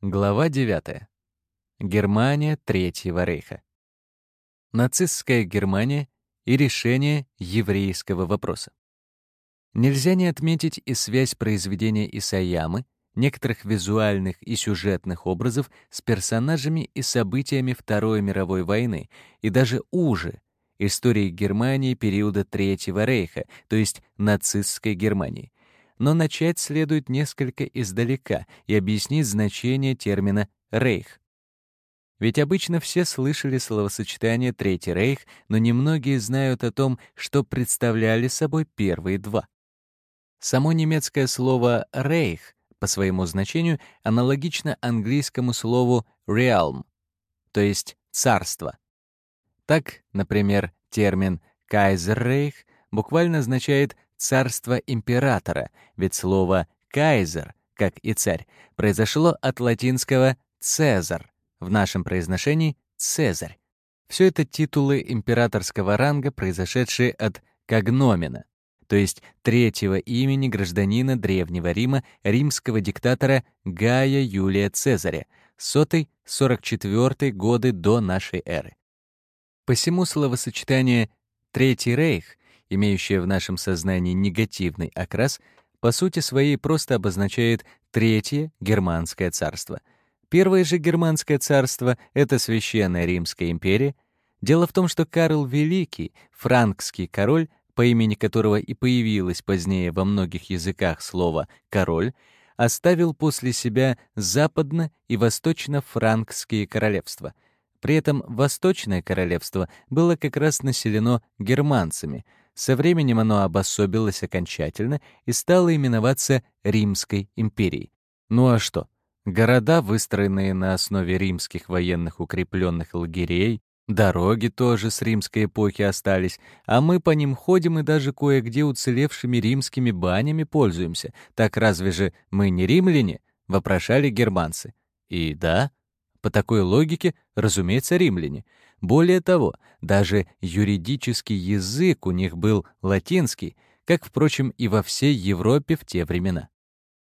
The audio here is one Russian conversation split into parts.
Глава 9. Германия Третьего рейха. Нацистская Германия и решение еврейского вопроса. Нельзя не отметить и связь произведения Исаямы, некоторых визуальных и сюжетных образов с персонажами и событиями Второй мировой войны, и даже уже истории Германии периода Третьего рейха, то есть нацистской Германии, но начать следует несколько издалека и объяснить значение термина «рейх». Ведь обычно все слышали словосочетание «Третий рейх», но немногие знают о том, что представляли собой первые два. Само немецкое слово «рейх» по своему значению аналогично английскому слову «realm», то есть «царство». Так, например, термин «кайзеррейх» буквально означает царство императора, ведь слово «кайзер», как и царь, произошло от латинского «цезар», в нашем произношении «цезарь». Все это титулы императорского ранга, произошедшие от когномена, то есть третьего имени гражданина Древнего Рима, римского диктатора Гая Юлия Цезаря, сотый 44 годы до нашей эры. Посему словосочетание «Третий рейх» имеющее в нашем сознании негативный окрас, по сути своей просто обозначает Третье Германское царство. Первое же Германское царство — это Священная Римская империя. Дело в том, что Карл Великий, франкский король, по имени которого и появилось позднее во многих языках слово «король», оставил после себя западно- и восточно-франкские королевства. При этом Восточное королевство было как раз населено германцами — со временем оно обособилось окончательно и стало именоваться Римской империей. Ну а что? Города, выстроенные на основе римских военных укрепленных лагерей, дороги тоже с римской эпохи остались, а мы по ним ходим и даже кое-где уцелевшими римскими банями пользуемся. Так разве же мы не римляне? вопрошали германцы. И да, по такой логике, разумеется, римляне. Более того, даже юридический язык у них был латинский, как, впрочем, и во всей Европе в те времена.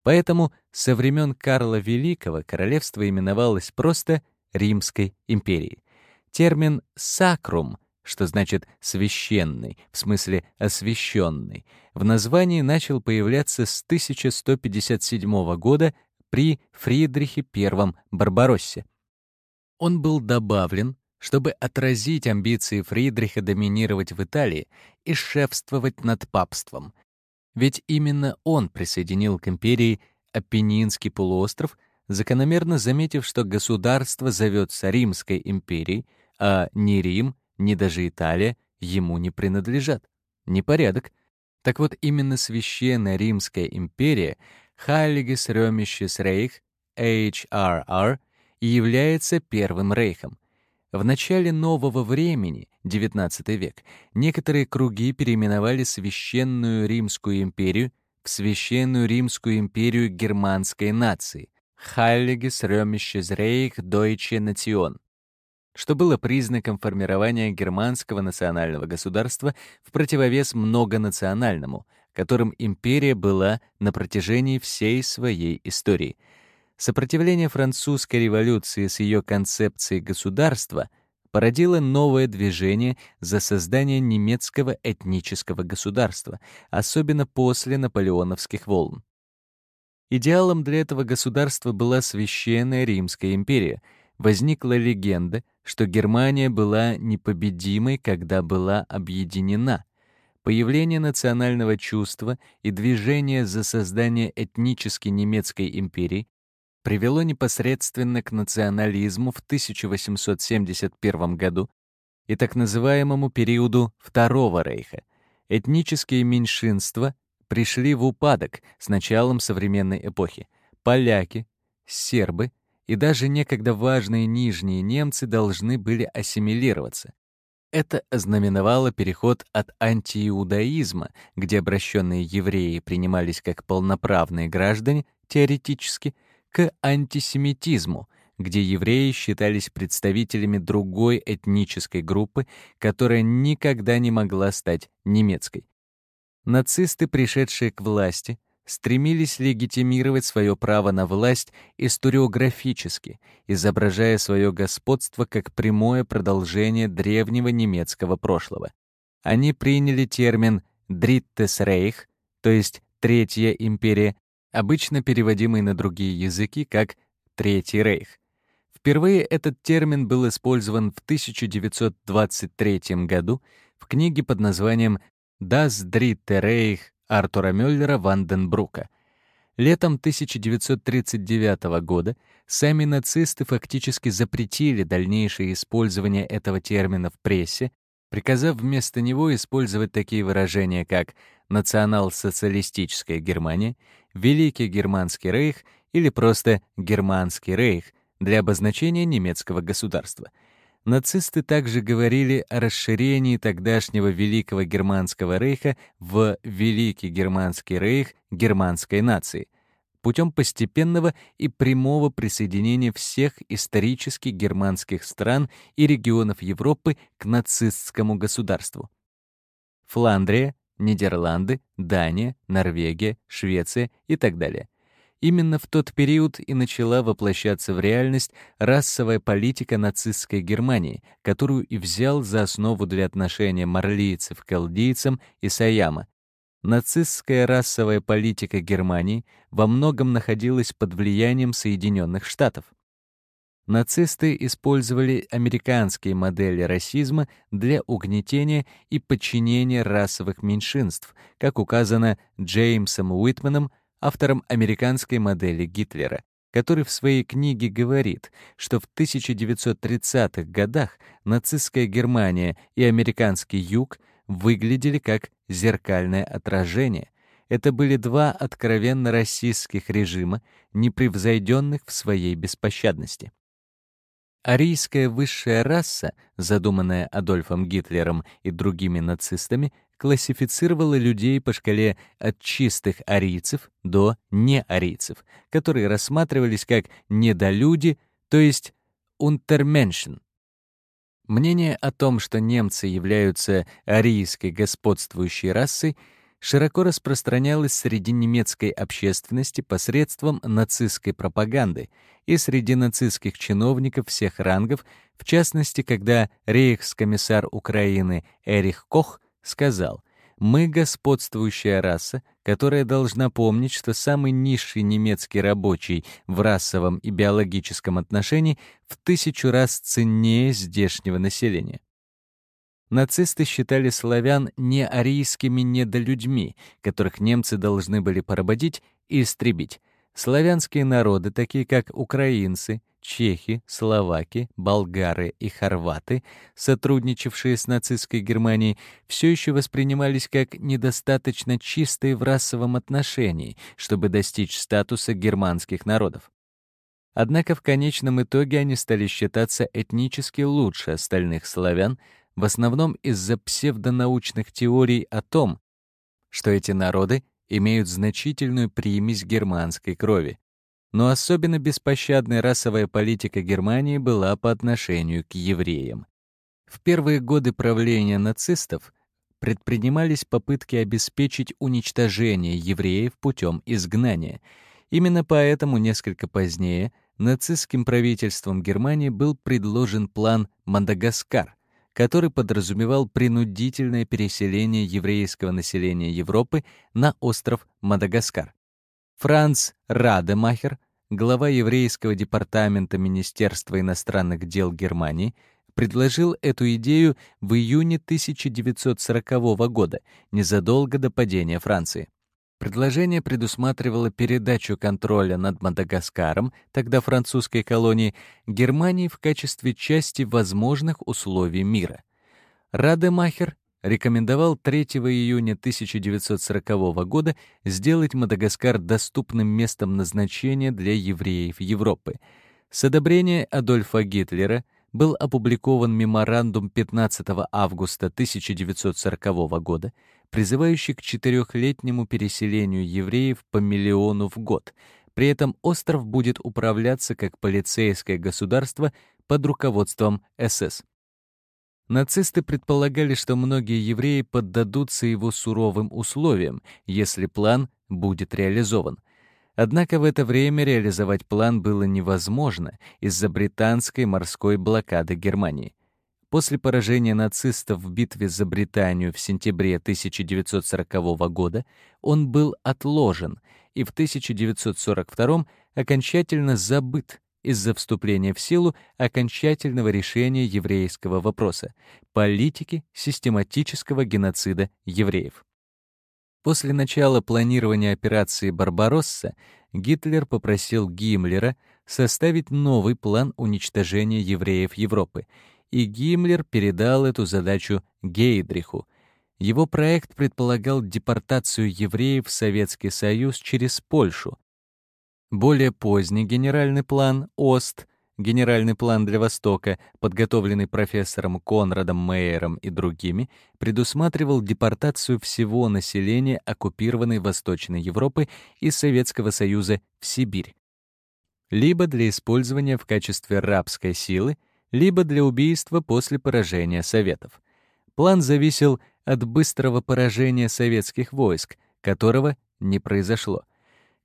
Поэтому со времен Карла Великого королевство именовалось просто Римской империей. Термин «сакрум», что значит «священный», в смысле «освященный», в названии начал появляться с 1157 года при Фридрихе I Барбароссе. Он был добавлен чтобы отразить амбиции Фридриха доминировать в Италии и шефствовать над папством. Ведь именно он присоединил к империи Апеннинский полуостров, закономерно заметив, что государство зовется Римской империей, а ни Рим, ни даже Италия ему не принадлежат. Непорядок. Так вот, именно Священная Римская империя, Heilige Römisches Reich, HRR, является Первым Рейхом, в начале нового времени, XIX век, некоторые круги переименовали Священную Римскую империю в Священную Римскую империю германской нации Heiliges Römisches Reich Deutsche Nation, что было признаком формирования германского национального государства в противовес многонациональному, которым империя была на протяжении всей своей истории — Сопротивление французской революции с ее концепцией государства породило новое движение за создание немецкого этнического государства, особенно после наполеоновских волн. Идеалом для этого государства была Священная Римская империя. Возникла легенда, что Германия была непобедимой, когда была объединена. Появление национального чувства и движение за создание этнически немецкой империи привело непосредственно к национализму в 1871 году и так называемому периоду Второго Рейха. Этнические меньшинства пришли в упадок с началом современной эпохи. Поляки, сербы и даже некогда важные нижние немцы должны были ассимилироваться. Это ознаменовало переход от антииудаизма, где обращенные евреи принимались как полноправные граждане, теоретически, к антисемитизму, где евреи считались представителями другой этнической группы, которая никогда не могла стать немецкой. Нацисты, пришедшие к власти, стремились легитимировать свое право на власть историографически, изображая свое господство как прямое продолжение древнего немецкого прошлого. Они приняли термин «Drittes Reich», то есть «Третья империя», обычно переводимый на другие языки как «Третий Рейх». Впервые этот термин был использован в 1923 году в книге под названием «Das Dritte Reich» Артура Мюллера Ванденбрука. Летом 1939 года сами нацисты фактически запретили дальнейшее использование этого термина в прессе, приказав вместо него использовать такие выражения, как «национал-социалистическая Германия», «Великий Германский рейх» или просто «Германский рейх» для обозначения немецкого государства — Нацисты также говорили о расширении тогдашнего Великого Германского рейха в Великий Германский рейх германской нации путем постепенного и прямого присоединения всех исторически германских стран и регионов Европы к нацистскому государству. Фландрия, Нидерланды, Дания, Норвегия, Швеция и так далее. Именно в тот период и начала воплощаться в реальность расовая политика нацистской Германии, которую и взял за основу для отношения марлийцев к алдийцам и Саяма. Нацистская расовая политика Германии во многом находилась под влиянием Соединенных Штатов. Нацисты использовали американские модели расизма для угнетения и подчинения расовых меньшинств, как указано Джеймсом Уитманом автором американской модели Гитлера, который в своей книге говорит, что в 1930-х годах нацистская Германия и американский юг выглядели как зеркальное отражение. Это были два откровенно российских режима, непревзойденных в своей беспощадности. Арийская высшая раса, задуманная Адольфом Гитлером и другими нацистами, классифицировала людей по шкале от чистых арийцев до неарийцев, которые рассматривались как недолюди, то есть «унтерменшен». Мнение о том, что немцы являются арийской господствующей расой, широко распространялось среди немецкой общественности посредством нацистской пропаганды и среди нацистских чиновников всех рангов, в частности, когда рейхскомиссар Украины Эрих Кох сказал, «Мы господствующая раса, которая должна помнить, что самый низший немецкий рабочий в расовом и биологическом отношении в тысячу раз ценнее здешнего населения». Нацисты считали славян неарийскими недолюдьми, которых немцы должны были поработить и истребить. Славянские народы, такие как украинцы, чехи, словаки, болгары и хорваты, сотрудничавшие с нацистской Германией, все еще воспринимались как недостаточно чистые в расовом отношении, чтобы достичь статуса германских народов. Однако в конечном итоге они стали считаться этнически лучше остальных славян, в основном из-за псевдонаучных теорий о том, что эти народы имеют значительную примесь германской крови. Но особенно беспощадная расовая политика Германии была по отношению к евреям. В первые годы правления нацистов предпринимались попытки обеспечить уничтожение евреев путем изгнания. Именно поэтому несколько позднее нацистским правительством Германии был предложен план «Мадагаскар», который подразумевал принудительное переселение еврейского населения Европы на остров Мадагаскар. Франц Радемахер, глава еврейского департамента Министерства иностранных дел Германии, предложил эту идею в июне 1940 года, незадолго до падения Франции. Предложение предусматривало передачу контроля над Мадагаскаром, тогда французской колонии, Германии в качестве части возможных условий мира. Радемахер рекомендовал 3 июня 1940 года сделать Мадагаскар доступным местом назначения для евреев Европы. С одобрения Адольфа Гитлера был опубликован меморандум 15 августа 1940 года, призывающий к четырехлетнему переселению евреев по миллиону в год. При этом остров будет управляться как полицейское государство под руководством СС. Нацисты предполагали, что многие евреи поддадутся его суровым условиям, если план будет реализован. Однако в это время реализовать план было невозможно из-за британской морской блокады Германии. После поражения нацистов в битве за Британию в сентябре 1940 года он был отложен и в 1942 окончательно забыт из-за вступления в силу окончательного решения еврейского вопроса — политики систематического геноцида евреев. После начала планирования операции «Барбаросса» Гитлер попросил Гиммлера составить новый план уничтожения евреев Европы, и Гиммлер передал эту задачу Гейдриху. Его проект предполагал депортацию евреев в Советский Союз через Польшу, более поздний генеральный план ОСТ, генеральный план для Востока, подготовленный профессором Конрадом Мейером и другими, предусматривал депортацию всего населения оккупированной Восточной Европы и Советского Союза в Сибирь, либо для использования в качестве рабской силы, либо для убийства после поражения Советов. План зависел от быстрого поражения советских войск, которого не произошло —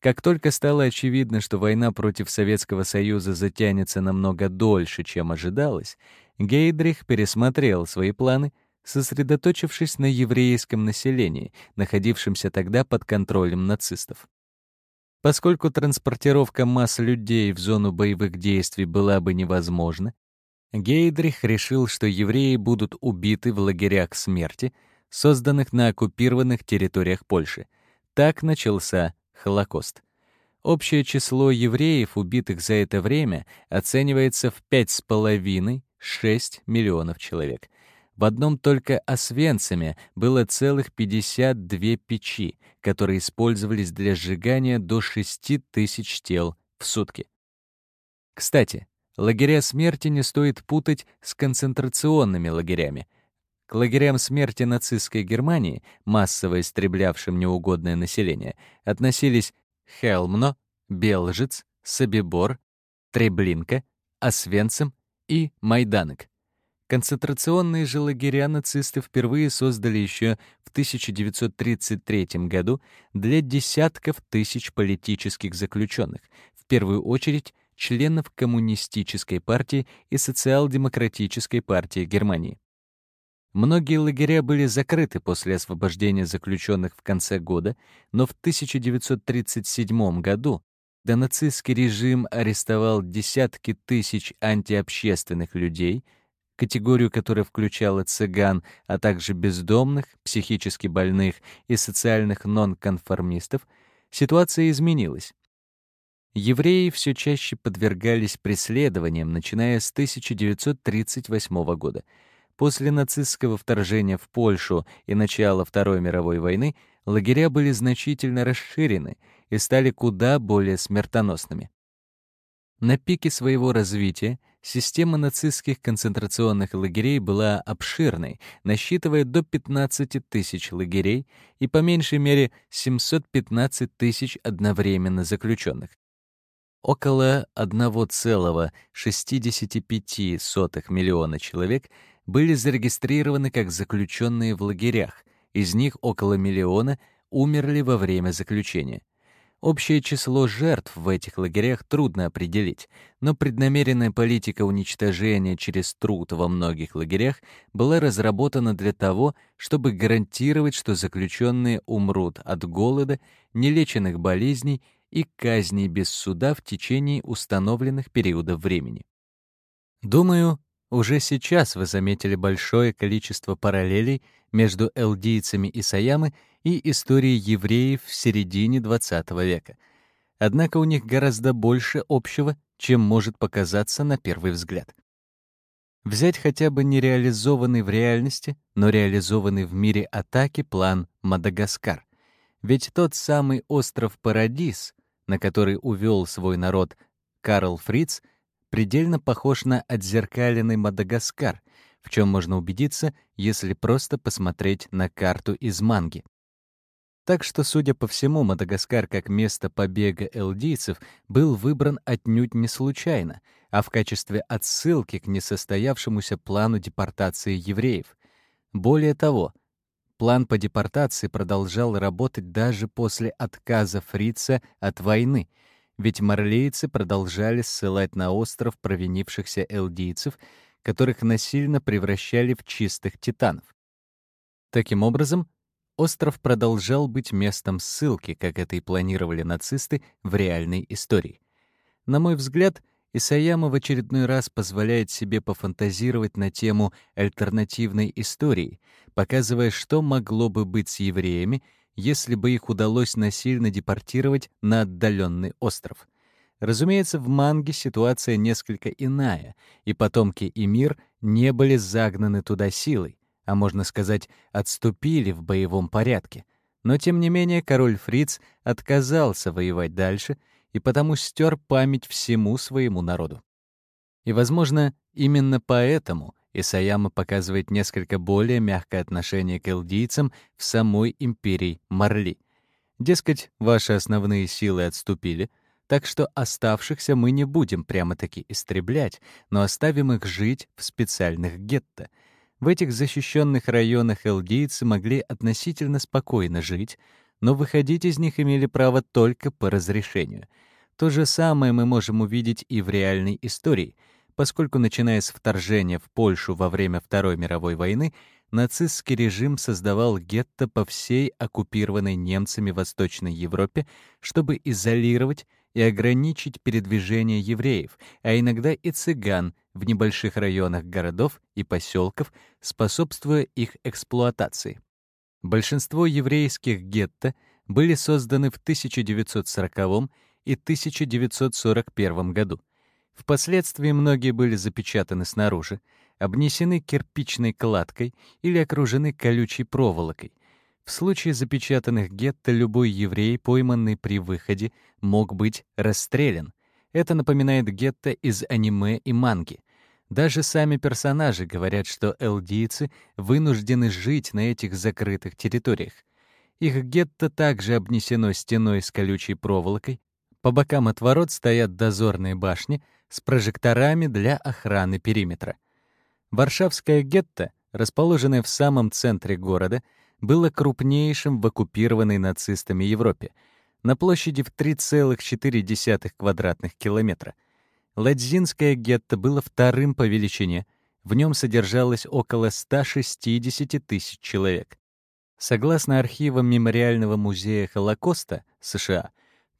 как только стало очевидно, что война против Советского Союза затянется намного дольше, чем ожидалось, Гейдрих пересмотрел свои планы, сосредоточившись на еврейском населении, находившемся тогда под контролем нацистов. Поскольку транспортировка масс людей в зону боевых действий была бы невозможна, Гейдрих решил, что евреи будут убиты в лагерях смерти, созданных на оккупированных территориях Польши. Так начался Холокост. Общее число евреев, убитых за это время, оценивается в 5,5-6 миллионов человек. В одном только Освенциме было целых 52 печи, которые использовались для сжигания до 6 тысяч тел в сутки. Кстати, лагеря смерти не стоит путать с концентрационными лагерями — к лагерям смерти нацистской Германии, массово истреблявшим неугодное население, относились Хелмно, Белжиц, Собибор, Треблинка, Освенцим и Майданек. Концентрационные же лагеря нацисты впервые создали еще в 1933 году для десятков тысяч политических заключенных, в первую очередь членов Коммунистической партии и Социал-демократической партии Германии. Многие лагеря были закрыты после освобождения заключенных в конце года, но в 1937 году, когда нацистский режим арестовал десятки тысяч антиобщественных людей, категорию которая включала цыган, а также бездомных, психически больных и социальных нонконформистов, ситуация изменилась. Евреи все чаще подвергались преследованиям, начиная с 1938 года — После нацистского вторжения в Польшу и начала Второй мировой войны лагеря были значительно расширены и стали куда более смертоносными. На пике своего развития система нацистских концентрационных лагерей была обширной, насчитывая до 15 тысяч лагерей и по меньшей мере 715 тысяч одновременно заключенных. Около 1,65 миллиона человек были зарегистрированы как заключенные в лагерях, из них около миллиона умерли во время заключения. Общее число жертв в этих лагерях трудно определить, но преднамеренная политика уничтожения через труд во многих лагерях была разработана для того, чтобы гарантировать, что заключенные умрут от голода, нелеченных болезней и казней без суда в течение установленных периодов времени. Думаю, уже сейчас вы заметили большое количество параллелей между элдийцами и Саямы и историей евреев в середине XX века. Однако у них гораздо больше общего, чем может показаться на первый взгляд. Взять хотя бы нереализованный в реальности, но реализованный в мире атаки план Мадагаскар. Ведь тот самый остров Парадис, на который увел свой народ Карл Фриц, предельно похож на отзеркаленный Мадагаскар, в чем можно убедиться, если просто посмотреть на карту из манги. Так что, судя по всему, Мадагаскар как место побега элдийцев был выбран отнюдь не случайно, а в качестве отсылки к несостоявшемуся плану депортации евреев. Более того, план по депортации продолжал работать даже после отказа Фрица от войны, ведь марлейцы продолжали ссылать на остров провинившихся элдийцев, которых насильно превращали в чистых титанов. Таким образом, остров продолжал быть местом ссылки, как это и планировали нацисты в реальной истории. На мой взгляд, Исаяма в очередной раз позволяет себе пофантазировать на тему альтернативной истории, показывая, что могло бы быть с евреями, если бы их удалось насильно депортировать на отдаленный остров. Разумеется, в манге ситуация несколько иная, и потомки и мир не были загнаны туда силой, а можно сказать, отступили в боевом порядке. Но тем не менее король Фриц отказался воевать дальше — и потому стер память всему своему народу. И, возможно, именно поэтому Исаяма показывает несколько более мягкое отношение к элдийцам в самой империи Марли. Дескать, ваши основные силы отступили, так что оставшихся мы не будем прямо-таки истреблять, но оставим их жить в специальных гетто. В этих защищенных районах элдийцы могли относительно спокойно жить, но выходить из них имели право только по разрешению. То же самое мы можем увидеть и в реальной истории, поскольку, начиная с вторжения в Польшу во время Второй мировой войны, нацистский режим создавал гетто по всей оккупированной немцами Восточной Европе, чтобы изолировать и ограничить передвижение евреев, а иногда и цыган в небольших районах городов и поселков, способствуя их эксплуатации. Большинство еврейских гетто были созданы в 1940 и 1941 году. Впоследствии многие были запечатаны снаружи, обнесены кирпичной кладкой или окружены колючей проволокой. В случае запечатанных гетто любой еврей, пойманный при выходе, мог быть расстрелян. Это напоминает гетто из аниме и манги. Даже сами персонажи говорят, что элдийцы вынуждены жить на этих закрытых территориях. Их гетто также обнесено стеной с колючей проволокой. По бокам от ворот стоят дозорные башни с прожекторами для охраны периметра. Варшавское гетто, расположенное в самом центре города, было крупнейшим в оккупированной нацистами Европе, на площади в 3,4 квадратных километра — Ладзинское гетто было вторым по величине. В нем содержалось около 160 тысяч человек. Согласно архивам Мемориального музея Холокоста США,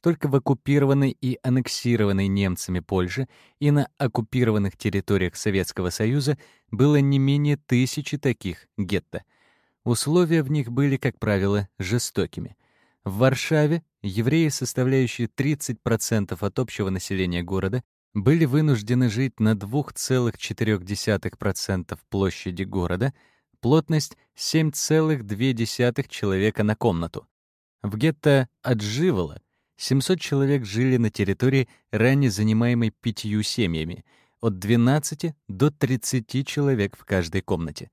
только в оккупированной и аннексированной немцами Польше и на оккупированных территориях Советского Союза было не менее тысячи таких гетто. Условия в них были, как правило, жестокими. В Варшаве евреи, составляющие 30% от общего населения города, были вынуждены жить на 2,4% площади города, плотность 7,2 человека на комнату. В гетто Адживола 700 человек жили на территории, ранее занимаемой пятью семьями, от 12 до 30 человек в каждой комнате.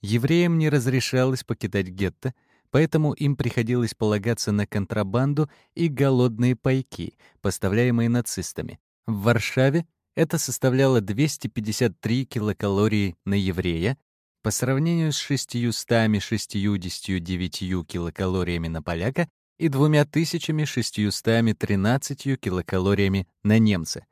Евреям не разрешалось покидать гетто, поэтому им приходилось полагаться на контрабанду и голодные пайки, поставляемые нацистами. В Варшаве это составляло 253 килокалории на еврея по сравнению с 669 килокалориями на поляка и 2613 килокалориями на немца.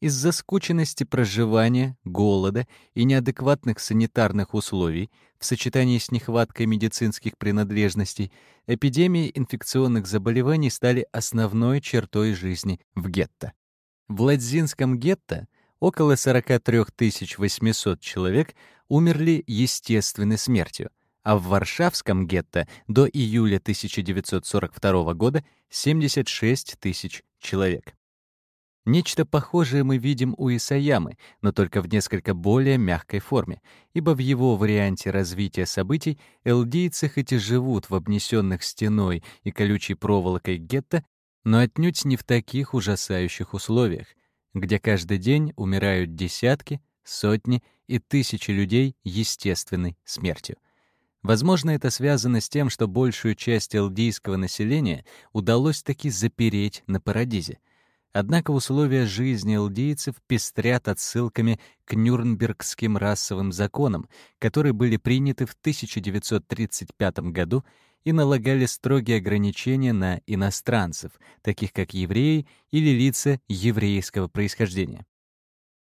Из-за скученности проживания, голода и неадекватных санитарных условий в сочетании с нехваткой медицинских принадлежностей эпидемии инфекционных заболеваний стали основной чертой жизни в гетто. В Ладзинском гетто около 43 800 человек умерли естественной смертью, а в Варшавском гетто до июля 1942 года 76 тысяч человек. Нечто похожее мы видим у Исаямы, но только в несколько более мягкой форме, ибо в его варианте развития событий элдийцы хоть и живут в обнесенных стеной и колючей проволокой гетто, но отнюдь не в таких ужасающих условиях, где каждый день умирают десятки, сотни и тысячи людей естественной смертью. Возможно, это связано с тем, что большую часть элдийского населения удалось таки запереть на Парадизе. Однако условия жизни элдийцев пестрят отсылками к Нюрнбергским расовым законам, которые были приняты в 1935 году и налагали строгие ограничения на иностранцев, таких как евреи или лица еврейского происхождения.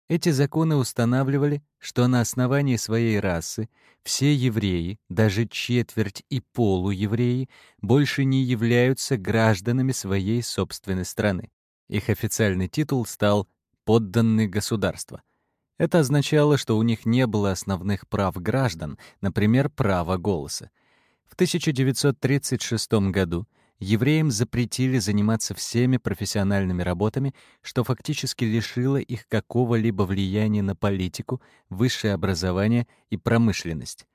Эти законы устанавливали, что на основании своей расы все евреи, даже четверть и полуевреи, больше не являются гражданами своей собственной страны. Их официальный титул стал «подданные государства». Это означало, что у них не было основных прав граждан, например, права голоса. В 1936 году евреям запретили заниматься всеми профессиональными работами, что фактически лишило их какого-либо влияния на политику, высшее образование и промышленность.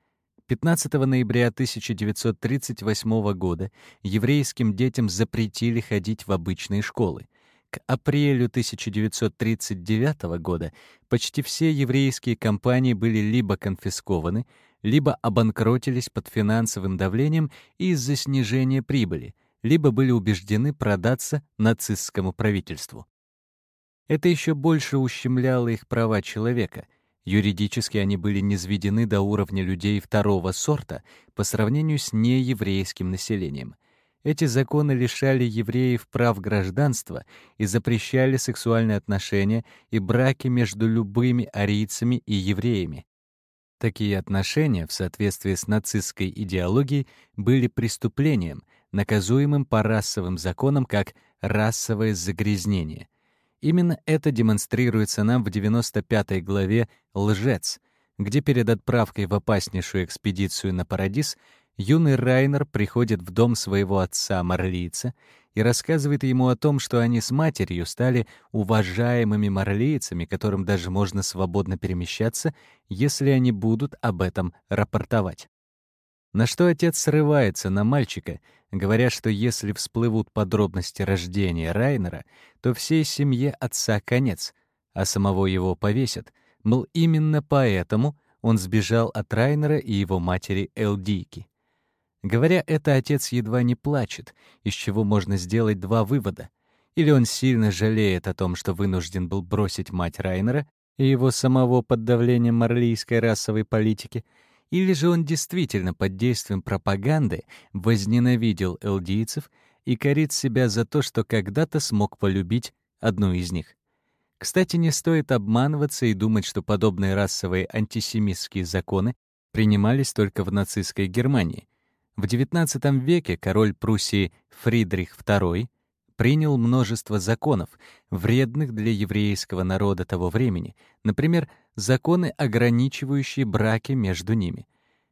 15 ноября 1938 года еврейским детям запретили ходить в обычные школы. К апрелю 1939 года почти все еврейские компании были либо конфискованы, либо обанкротились под финансовым давлением из-за снижения прибыли, либо были убеждены продаться нацистскому правительству. Это еще больше ущемляло их права человека. Юридически они были низведены до уровня людей второго сорта по сравнению с нееврейским населением. Эти законы лишали евреев прав гражданства и запрещали сексуальные отношения и браки между любыми арийцами и евреями. Такие отношения, в соответствии с нацистской идеологией, были преступлением, наказуемым по расовым законам как расовое загрязнение. Именно это демонстрируется нам в 95 главе «Лжец», где перед отправкой в опаснейшую экспедицию на Парадис юный Райнер приходит в дом своего отца Марлийца и рассказывает ему о том, что они с матерью стали уважаемыми марлийцами, которым даже можно свободно перемещаться, если они будут об этом рапортовать. На что отец срывается на мальчика, говоря, что если всплывут подробности рождения Райнера, то всей семье отца конец, а самого его повесят, мол, именно поэтому он сбежал от Райнера и его матери Элдики. Говоря это, отец едва не плачет, из чего можно сделать два вывода. Или он сильно жалеет о том, что вынужден был бросить мать Райнера и его самого под давлением марлийской расовой политики — или же он действительно под действием пропаганды возненавидел элдийцев и корит себя за то, что когда-то смог полюбить одну из них. Кстати, не стоит обманываться и думать, что подобные расовые антисемитские законы принимались только в нацистской Германии. В XIX веке король Пруссии Фридрих II принял множество законов, вредных для еврейского народа того времени, например, законы, ограничивающие браки между ними.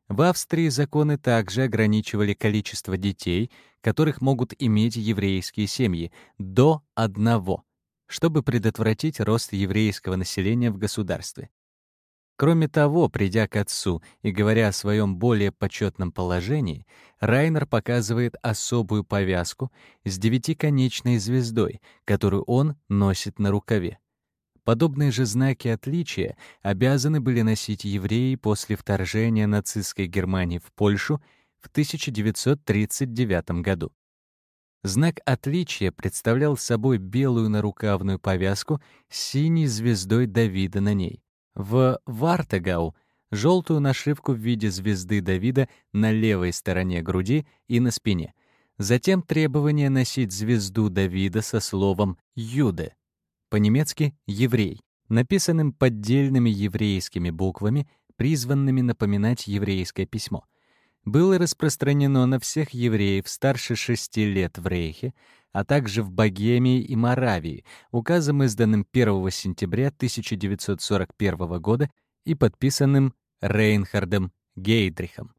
В Австрии законы также ограничивали количество детей, которых могут иметь еврейские семьи, до одного, чтобы предотвратить рост еврейского населения в государстве. Кроме того, придя к отцу и говоря о своем более почетном положении, Райнер показывает особую повязку с девятиконечной звездой, которую он носит на рукаве. Подобные же знаки отличия обязаны были носить евреи после вторжения нацистской Германии в Польшу в 1939 году. Знак отличия представлял собой белую нарукавную повязку с синей звездой Давида на ней. В Вартегау — желтую нашивку в виде звезды Давида на левой стороне груди и на спине. Затем требование носить звезду Давида со словом «юде», по-немецки «еврей», написанным поддельными еврейскими буквами, призванными напоминать еврейское письмо. Было распространено на всех евреев старше шести лет в Рейхе, а также в Богемии и Моравии, указом, изданным 1 сентября 1941 года и подписанным Рейнхардом Гейдрихом.